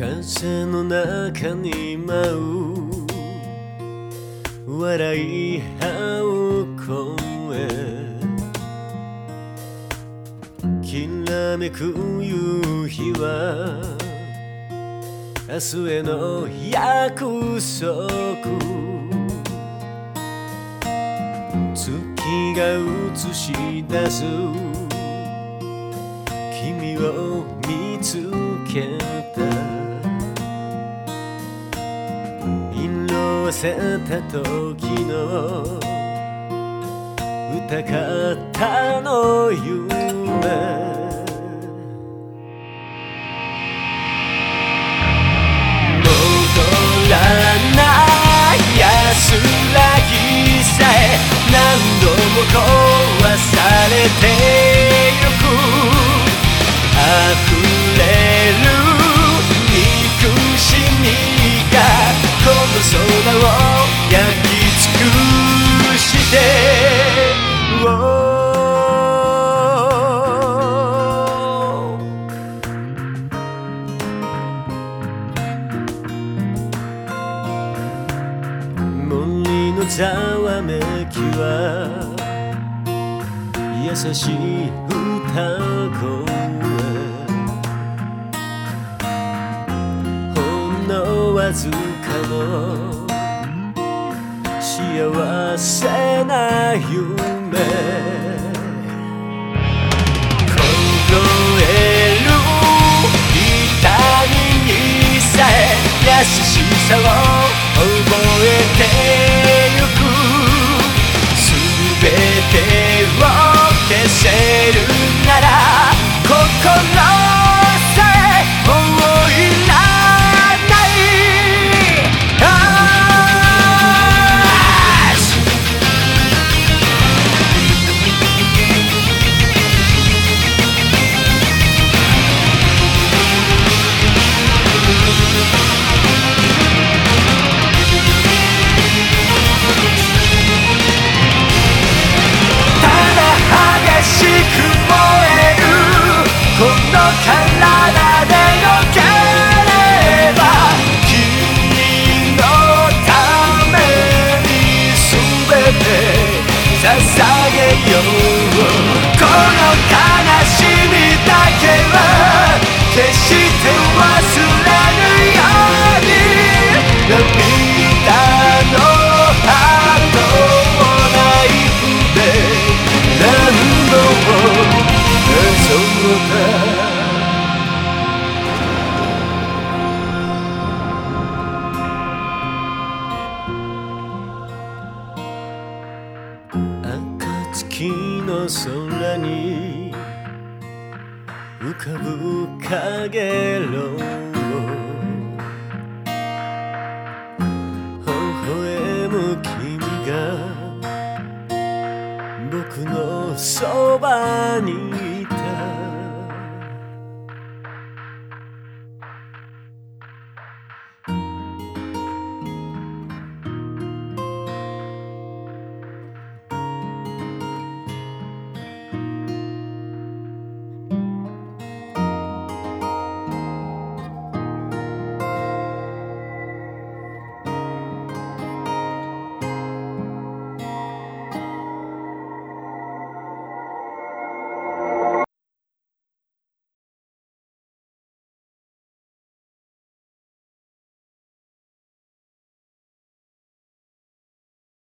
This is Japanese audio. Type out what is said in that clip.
風の中に舞う。笑い合う声きらめく夕日は明日への約束。月が映し出す。君を見つけた。せた時の歌方の夢。らない安らぎさえ何度もざわめきは優しい歌声。ほんのわずかの幸せな夢。よ。この悲しみだけは決して忘れぬように。の空に浮かぶ影ろう微笑む君が僕のそばに